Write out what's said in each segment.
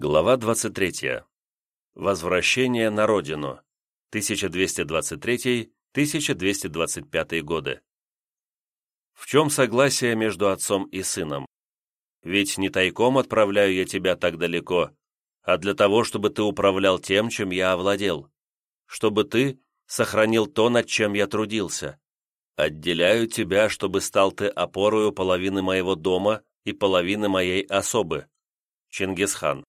Глава 23. Возвращение на родину. 1223-1225 годы. В чем согласие между отцом и сыном? Ведь не тайком отправляю я тебя так далеко, а для того, чтобы ты управлял тем, чем я овладел, чтобы ты сохранил то, над чем я трудился. Отделяю тебя, чтобы стал ты опорою половины моего дома и половины моей особы. Чингисхан.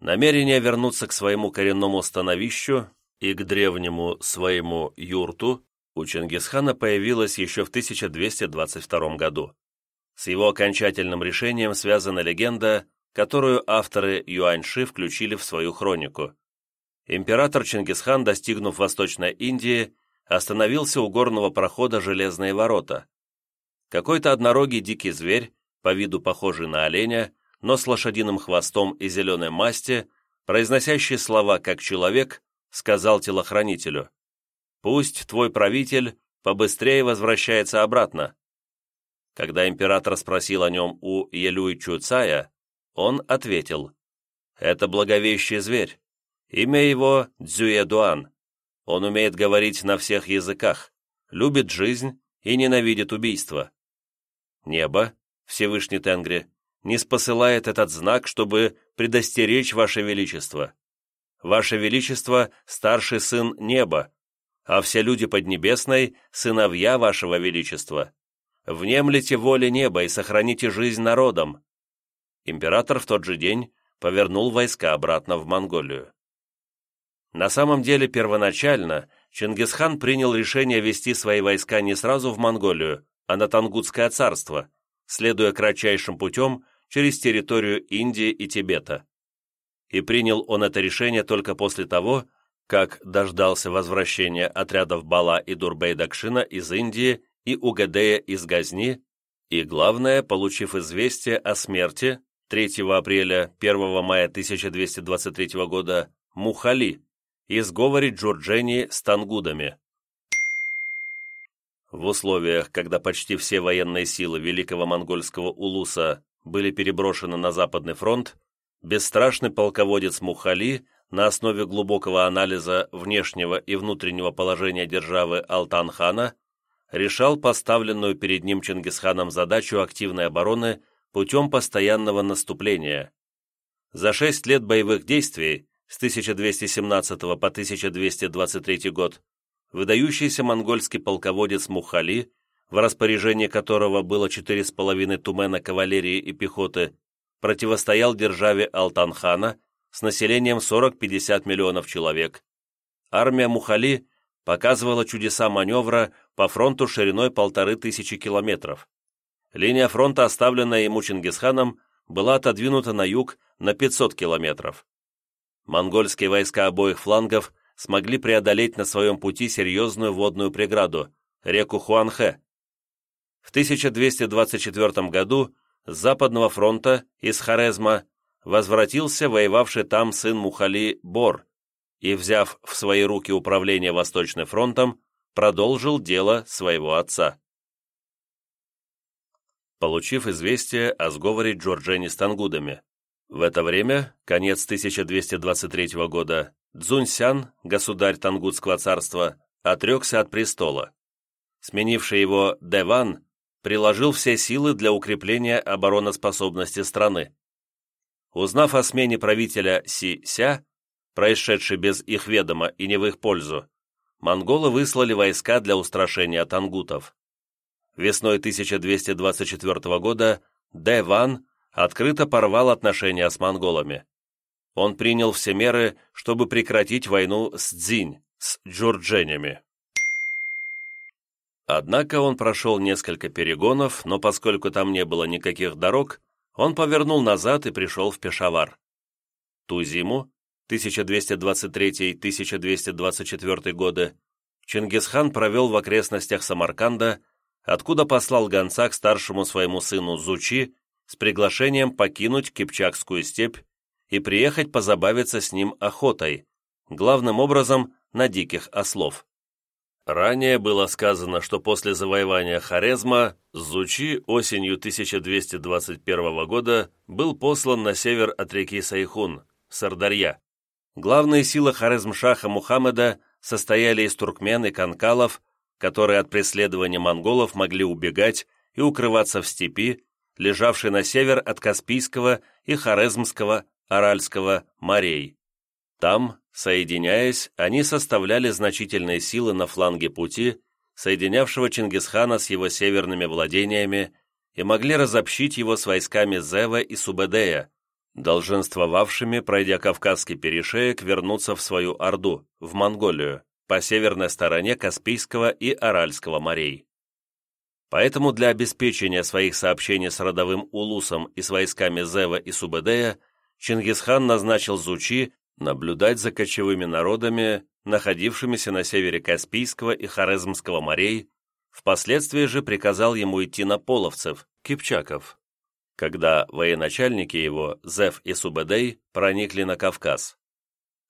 Намерение вернуться к своему коренному становищу и к древнему своему юрту у Чингисхана появилось еще в 1222 году. С его окончательным решением связана легенда, которую авторы Юаньши включили в свою хронику. Император Чингисхан, достигнув Восточной Индии, остановился у горного прохода Железные ворота. Какой-то однорогий дикий зверь, по виду похожий на оленя, но с лошадиным хвостом и зеленой масти, произносящий слова как человек, сказал телохранителю, «Пусть твой правитель побыстрее возвращается обратно». Когда император спросил о нем у Елюй Чуцая, он ответил, «Это благовещий зверь. Имя его Дзюедуан. Он умеет говорить на всех языках, любит жизнь и ненавидит убийство». Небо, Всевышний Тенгри, не спосылает этот знак, чтобы предостеречь Ваше Величество. Ваше Величество – старший сын неба, а все люди Поднебесной – сыновья Вашего Величества. Внемлите воле неба и сохраните жизнь народам». Император в тот же день повернул войска обратно в Монголию. На самом деле, первоначально Чингисхан принял решение вести свои войска не сразу в Монголию, а на Тангутское царство, следуя кратчайшим путем через территорию Индии и Тибета. И принял он это решение только после того, как дождался возвращения отрядов Бала и Дурбей-Дакшина из Индии и Угадея из Газни, и, главное, получив известие о смерти 3 апреля 1 мая 1223 года Мухали и сговоре Джорджени с тангудами. В условиях, когда почти все военные силы Великого Монгольского Улуса были переброшены на Западный фронт, бесстрашный полководец Мухали на основе глубокого анализа внешнего и внутреннего положения державы Алтан-хана решал поставленную перед ним Чингисханом задачу активной обороны путем постоянного наступления. За шесть лет боевых действий с 1217 по 1223 год выдающийся монгольский полководец Мухали в распоряжении которого было 4,5 тумена кавалерии и пехоты, противостоял державе Алтанхана с населением 40-50 миллионов человек. Армия Мухали показывала чудеса маневра по фронту шириной полторы тысячи километров. Линия фронта, оставленная ему Чингисханом, была отодвинута на юг на 500 километров. Монгольские войска обоих флангов смогли преодолеть на своем пути серьезную водную преграду – реку Хуанхэ, в 1224 году с Западного фронта из Хорезма возвратился воевавший там сын Мухали Бор и, взяв в свои руки управление Восточным фронтом, продолжил дело своего отца. Получив известие о сговоре Джорджени с тангудами, в это время, конец 1223 года, Цзуньсян, государь Тангутского царства, отрекся от престола. Сменивший его Деван приложил все силы для укрепления обороноспособности страны. Узнав о смене правителя Си-Ся, происшедшей без их ведома и не в их пользу, монголы выслали войска для устрашения тангутов. Весной 1224 года Дэ Ван открыто порвал отношения с монголами. Он принял все меры, чтобы прекратить войну с Цзинь, с джурдженями. Однако он прошел несколько перегонов, но поскольку там не было никаких дорог, он повернул назад и пришел в Пешавар. Ту зиму, 1223-1224 годы, Чингисхан провел в окрестностях Самарканда, откуда послал гонца к старшему своему сыну Зучи с приглашением покинуть Кипчакскую степь и приехать позабавиться с ним охотой, главным образом на диких ослов. Ранее было сказано, что после завоевания Хорезма Зучи осенью 1221 года был послан на север от реки Сайхун, Сардарья. Главные силы Хорезмшаха Мухаммеда состояли из туркмен и канкалов, которые от преследования монголов могли убегать и укрываться в степи, лежавшей на север от Каспийского и Хорезмского, Аральского морей. Там, соединяясь, они составляли значительные силы на фланге пути, соединявшего Чингисхана с его северными владениями, и могли разобщить его с войсками Зева и Субэдея, долженствовавшими, пройдя Кавказский перешеек, вернуться в свою Орду, в Монголию, по северной стороне Каспийского и Аральского морей. Поэтому для обеспечения своих сообщений с родовым Улусом и с войсками Зева и Субэдея Чингисхан назначил Зучи наблюдать за кочевыми народами, находившимися на севере Каспийского и Хорезмского морей, впоследствии же приказал ему идти на половцев, кипчаков, когда военачальники его, Зев и Субэдей, проникли на Кавказ.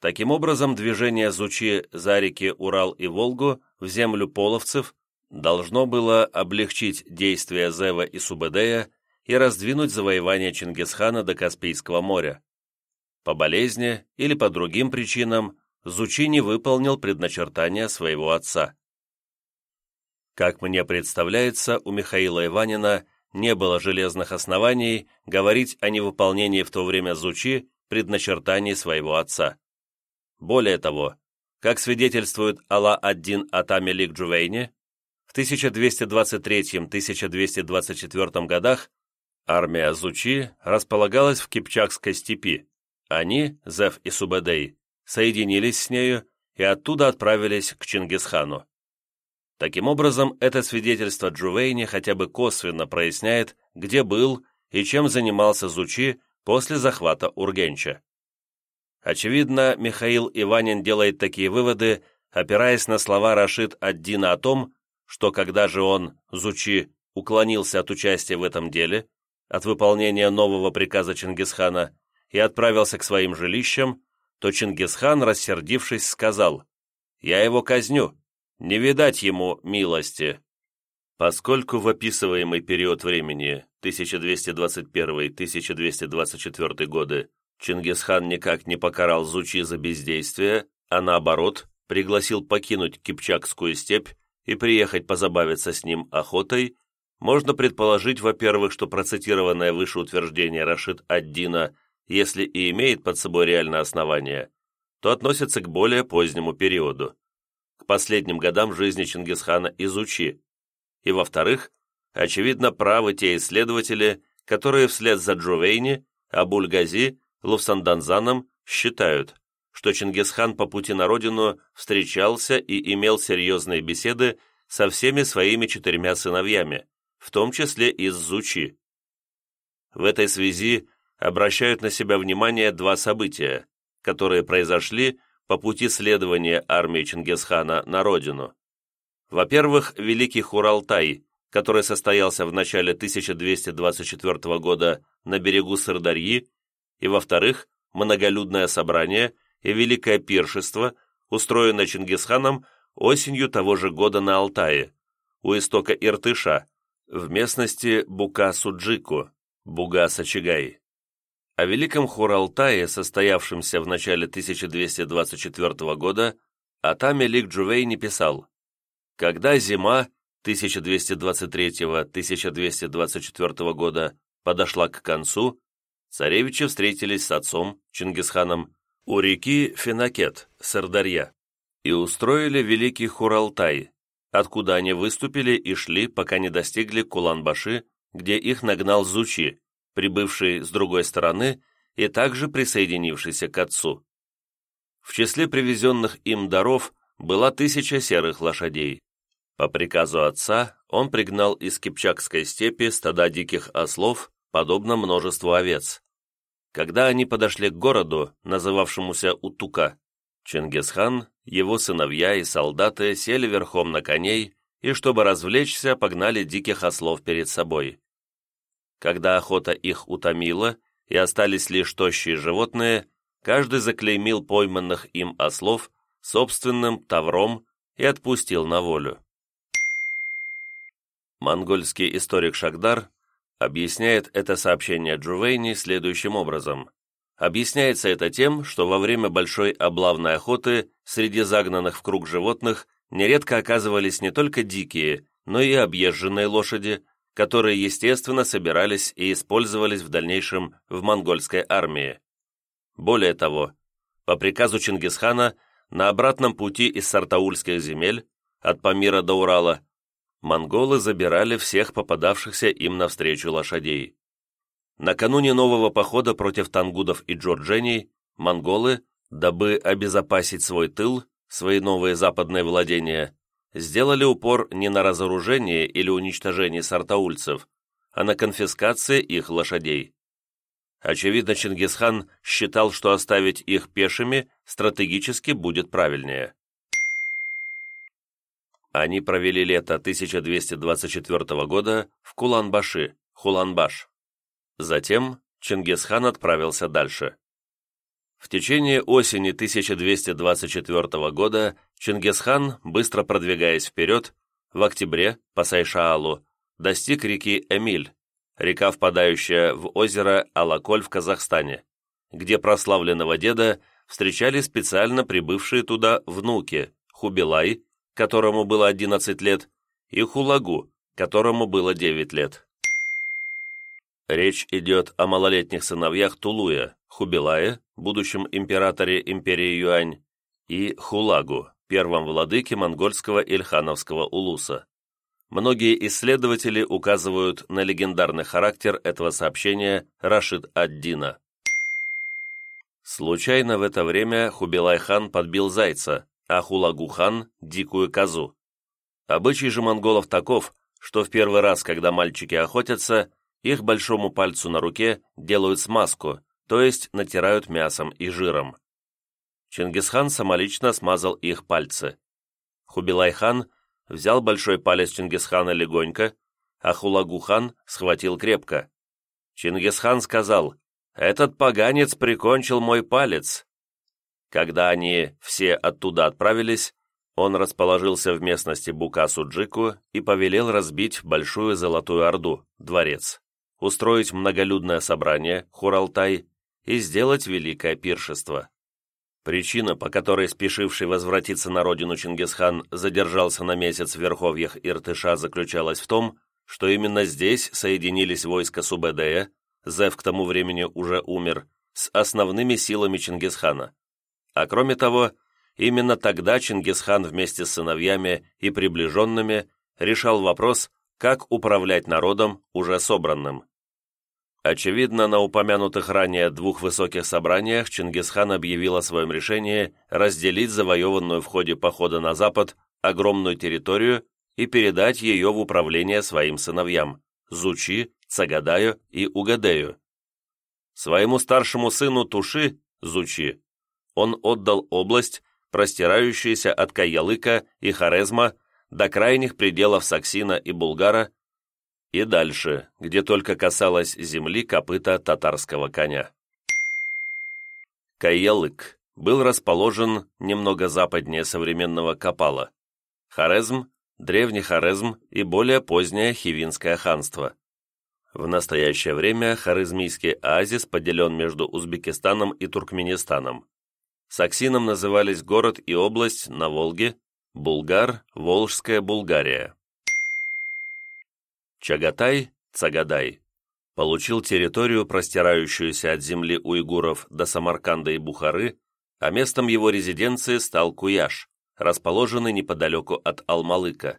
Таким образом, движение Зучи за реки Урал и Волгу в землю половцев должно было облегчить действия Зева и Субэдея и раздвинуть завоевание Чингисхана до Каспийского моря. По болезни или по другим причинам Зучи не выполнил предначертания своего отца. Как мне представляется, у Михаила Иванина не было железных оснований говорить о невыполнении в то время Зучи предначертаний своего отца. Более того, как свидетельствует Алла-ад-Дин Атамелик Джувейни, в 1223-1224 годах армия Зучи располагалась в Кипчакской степи, они, Зев и Субэдэй, соединились с нею и оттуда отправились к Чингисхану. Таким образом, это свидетельство Джувейни хотя бы косвенно проясняет, где был и чем занимался Зучи после захвата Ургенча. Очевидно, Михаил Иванин делает такие выводы, опираясь на слова Рашид Аддина о том, что когда же он, Зучи, уклонился от участия в этом деле, от выполнения нового приказа Чингисхана, и отправился к своим жилищам, то Чингисхан, рассердившись, сказал, «Я его казню, не видать ему милости». Поскольку в описываемый период времени 1221-1224 годы Чингисхан никак не покарал Зучи за бездействие, а наоборот, пригласил покинуть Кипчакскую степь и приехать позабавиться с ним охотой, можно предположить, во-первых, что процитированное выше утверждение Рашид Аддина если и имеет под собой реальное основание, то относится к более позднему периоду, к последним годам жизни Чингисхана изучи. И во-вторых, очевидно, правы те исследователи, которые вслед за Джувейни, Абуль-Гази, Луфсанданзаном считают, что Чингисхан по пути на родину встречался и имел серьезные беседы со всеми своими четырьмя сыновьями, в том числе и с Зучи. В этой связи обращают на себя внимание два события, которые произошли по пути следования армии Чингисхана на родину. Во-первых, Великий Хуралтай, который состоялся в начале 1224 года на берегу Сырдарьи, и, во-вторых, многолюдное собрание и великое пиршество, устроенное Чингисханом осенью того же года на Алтае, у истока Иртыша, в местности Бука-Суджику, Буга-Сачигай. О Великом Хуралтае, состоявшемся в начале 1224 года, Атами Лик Джувей не писал. Когда зима 1223-1224 года подошла к концу, царевичи встретились с отцом, Чингисханом, у реки Фенакет, Сардарья, и устроили Великий Хуралтай, откуда они выступили и шли, пока не достигли Куланбаши, где их нагнал Зучи, прибывший с другой стороны и также присоединившийся к отцу. В числе привезенных им даров была тысяча серых лошадей. По приказу отца он пригнал из Кипчакской степи стада диких ослов, подобно множеству овец. Когда они подошли к городу, называвшемуся Утука, Чингисхан, его сыновья и солдаты сели верхом на коней и, чтобы развлечься, погнали диких ослов перед собой. Когда охота их утомила и остались лишь тощие животные, каждый заклеймил пойманных им ослов собственным тавром и отпустил на волю. Монгольский историк Шагдар объясняет это сообщение Джувейни следующим образом. Объясняется это тем, что во время большой облавной охоты среди загнанных в круг животных нередко оказывались не только дикие, но и объезженные лошади, которые, естественно, собирались и использовались в дальнейшем в монгольской армии. Более того, по приказу Чингисхана на обратном пути из Сартаульских земель, от Памира до Урала, монголы забирали всех попадавшихся им навстречу лошадей. Накануне нового похода против тангудов и джорджений, монголы, дабы обезопасить свой тыл, свои новые западные владения, сделали упор не на разоружение или уничтожение сартаульцев, а на конфискации их лошадей. Очевидно, Чингисхан считал, что оставить их пешими стратегически будет правильнее. Они провели лето 1224 года в Куланбаши, Хуланбаш. Затем Чингисхан отправился дальше. В течение осени 1224 года Чингисхан, быстро продвигаясь вперед, в октябре по Сайшаалу достиг реки Эмиль, река, впадающая в озеро Алаколь в Казахстане, где прославленного деда встречали специально прибывшие туда внуки Хубилай, которому было 11 лет, и Хулагу, которому было 9 лет. Речь идет о малолетних сыновьях Тулуя, Хубилае, будущем императоре империи Юань, и Хулагу, первом владыке монгольского Ильхановского улуса. Многие исследователи указывают на легендарный характер этого сообщения Рашид ад-Дина. Случайно в это время Хубилай-хан подбил зайца, а Хулагу-хан – дикую козу. Обычай же монголов таков, что в первый раз, когда мальчики охотятся, их большому пальцу на руке делают смазку, то есть натирают мясом и жиром. Чингисхан самолично смазал их пальцы. Хубилай-хан взял большой палец Чингисхана легонько, а Хулагу-хан схватил крепко. Чингисхан сказал, «Этот поганец прикончил мой палец». Когда они все оттуда отправились, он расположился в местности Бука-Суджику и повелел разбить Большую Золотую Орду, дворец устроить многолюдное собрание, Хуралтай, и сделать великое пиршество. Причина, по которой спешивший возвратиться на родину Чингисхан задержался на месяц в верховьях Иртыша, заключалась в том, что именно здесь соединились войска Субэдэя, Зев к тому времени уже умер, с основными силами Чингисхана. А кроме того, именно тогда Чингисхан вместе с сыновьями и приближенными решал вопрос, как управлять народом, уже собранным. Очевидно, на упомянутых ранее двух высоких собраниях Чингисхан объявил о своем решении разделить завоеванную в ходе похода на запад огромную территорию и передать ее в управление своим сыновьям – Зучи, Цагадаю и Угадею. Своему старшему сыну Туши, Зучи, он отдал область, простирающуюся от Каялыка и Хорезма до крайних пределов Саксина и Булгара и дальше, где только касалось земли копыта татарского коня. Каялык был расположен немного западнее современного Капала. Хорезм, древний Хорезм и более позднее Хивинское ханство. В настоящее время Хорезмийский оазис поделен между Узбекистаном и Туркменистаном. Саксином назывались город и область на Волге, Булгар, Волжская Булгария. Чагатай, Цагадай, получил территорию, простирающуюся от земли уйгуров до Самарканда и Бухары, а местом его резиденции стал Куяш, расположенный неподалеку от Алмалыка.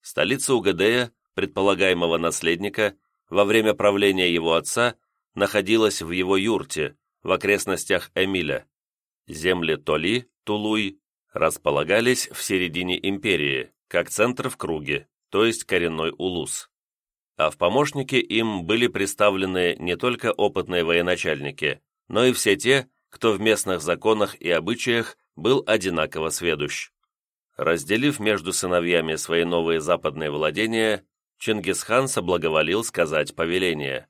Столица Угадея, предполагаемого наследника, во время правления его отца, находилась в его юрте, в окрестностях Эмиля. Земли Толи, Тулуй, располагались в середине империи, как центр в круге, то есть коренной улус а в помощники им были представлены не только опытные военачальники, но и все те, кто в местных законах и обычаях был одинаково сведущ. Разделив между сыновьями свои новые западные владения, Чингисхан соблаговолил сказать повеление.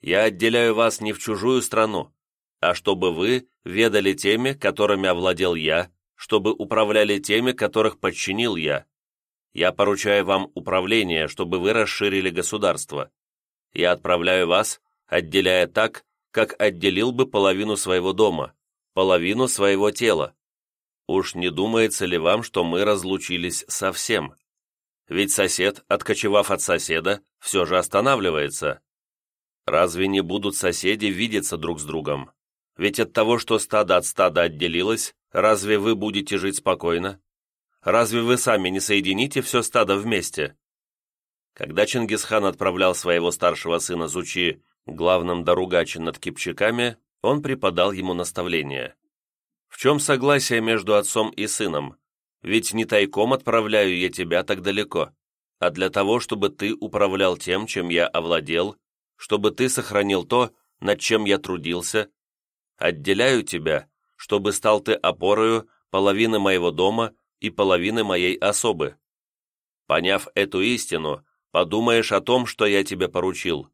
«Я отделяю вас не в чужую страну, а чтобы вы ведали теми, которыми овладел я, чтобы управляли теми, которых подчинил я. Я поручаю вам управление, чтобы вы расширили государство. Я отправляю вас, отделяя так, как отделил бы половину своего дома, половину своего тела. Уж не думается ли вам, что мы разлучились совсем? Ведь сосед, откочевав от соседа, все же останавливается. Разве не будут соседи видеться друг с другом? Ведь от того, что стадо от стада отделилось, разве вы будете жить спокойно? Разве вы сами не соедините все стадо вместе? Когда Чингисхан отправлял своего старшего сына Зучи главным доругачем над кипчаками, он преподал ему наставление. В чем согласие между отцом и сыном? Ведь не тайком отправляю я тебя так далеко, а для того, чтобы ты управлял тем, чем я овладел, чтобы ты сохранил то, над чем я трудился. Отделяю тебя, чтобы стал ты опорою половины моего дома и половины моей особы. Поняв эту истину, подумаешь о том, что я тебе поручил.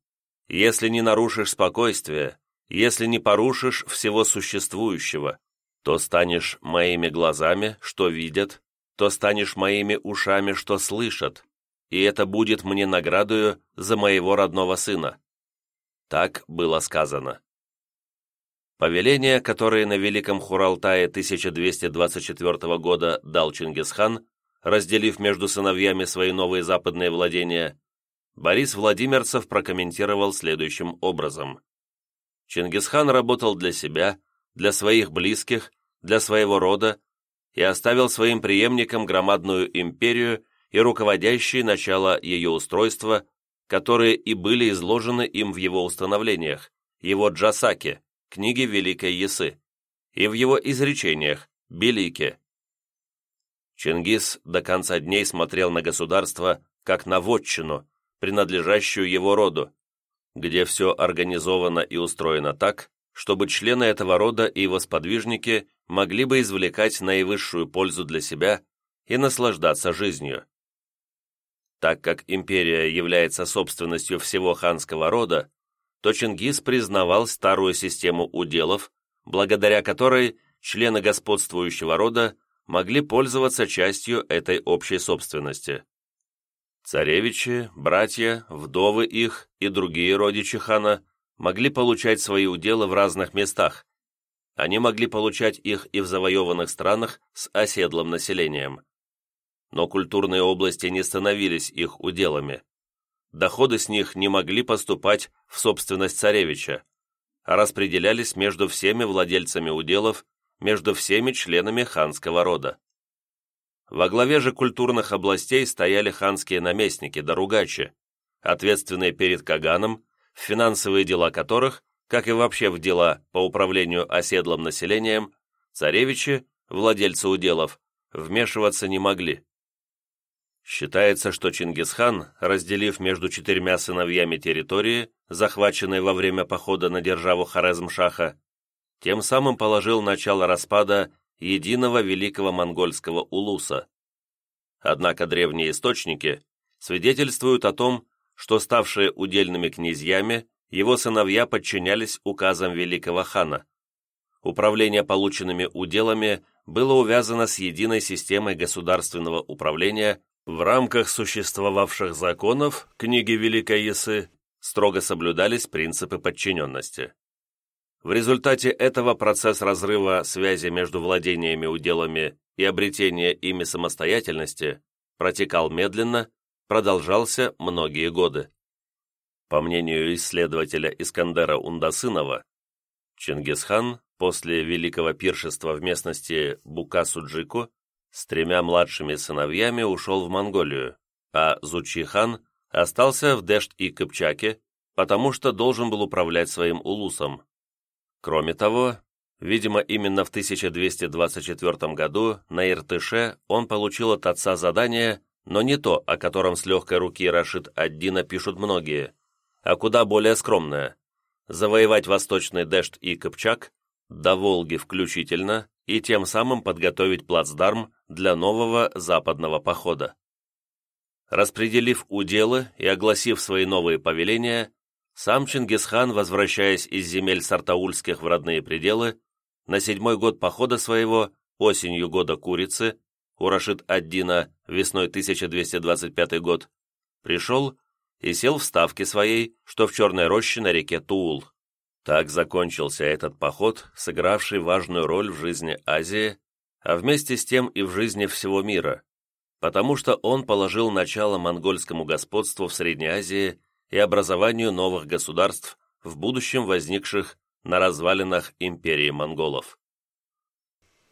Если не нарушишь спокойствие, если не порушишь всего существующего, то станешь моими глазами, что видят, то станешь моими ушами, что слышат, и это будет мне наградою за моего родного сына». Так было сказано. Повеление, которое на Великом Хуралтае 1224 года дал Чингисхан, разделив между сыновьями свои новые западные владения, Борис Владимирцев прокомментировал следующим образом. Чингисхан работал для себя, для своих близких, для своего рода и оставил своим преемникам громадную империю и руководящие начала ее устройства, которые и были изложены им в его установлениях, его джасаке, книге Великой Ясы, и в его изречениях, Белике. Чингис до конца дней смотрел на государство как на вотчину, принадлежащую его роду, где все организовано и устроено так, чтобы члены этого рода и его сподвижники могли бы извлекать наивысшую пользу для себя и наслаждаться жизнью. Так как империя является собственностью всего ханского рода, то Чингис признавал старую систему уделов, благодаря которой члены господствующего рода могли пользоваться частью этой общей собственности. Царевичи, братья, вдовы их и другие родичи хана могли получать свои уделы в разных местах. Они могли получать их и в завоеванных странах с оседлым населением. Но культурные области не становились их уделами. Доходы с них не могли поступать в собственность царевича, а распределялись между всеми владельцами уделов, между всеми членами ханского рода. Во главе же культурных областей стояли ханские наместники, доругачи, ответственные перед Каганом, в финансовые дела которых, как и вообще в дела по управлению оседлым населением, царевичи, владельцы уделов, вмешиваться не могли. Считается, что Чингисхан, разделив между четырьмя сыновьями территории, захваченные во время похода на державу Хорезм-Шаха, тем самым положил начало распада единого великого монгольского улуса. Однако древние источники свидетельствуют о том, что ставшие удельными князьями, его сыновья подчинялись указам великого хана. Управление полученными уделами было увязано с единой системой государственного управления в рамках существовавших законов книги Великой Ясы строго соблюдались принципы подчиненности. В результате этого процесс разрыва связи между владениями уделами и обретения ими самостоятельности протекал медленно, продолжался многие годы. По мнению исследователя Искандера Ундасынова, Чингисхан после великого пиршества в местности Бука-Суджику с тремя младшими сыновьями ушел в Монголию, а Зучихан остался в Дешт и Кыпчаке, потому что должен был управлять своим улусом. Кроме того, видимо, именно в 1224 году на Иртыше он получил от отца задание, но не то, о котором с легкой руки Рашид Аддина пишут многие, а куда более скромное – завоевать Восточный Дешт и Кыпчак, до Волги включительно, и тем самым подготовить плацдарм для нового западного похода. Распределив уделы и огласив свои новые повеления, сам Чингисхан, возвращаясь из земель сартаульских в родные пределы, на седьмой год похода своего осенью года курицы, Урашид Аддина весной 1225 год, пришел и сел в ставке своей, что в Черной роще на реке Туул. Так закончился этот поход, сыгравший важную роль в жизни Азии, а вместе с тем и в жизни всего мира, потому что он положил начало монгольскому господству в Средней Азии и образованию новых государств, в будущем возникших на развалинах империи монголов.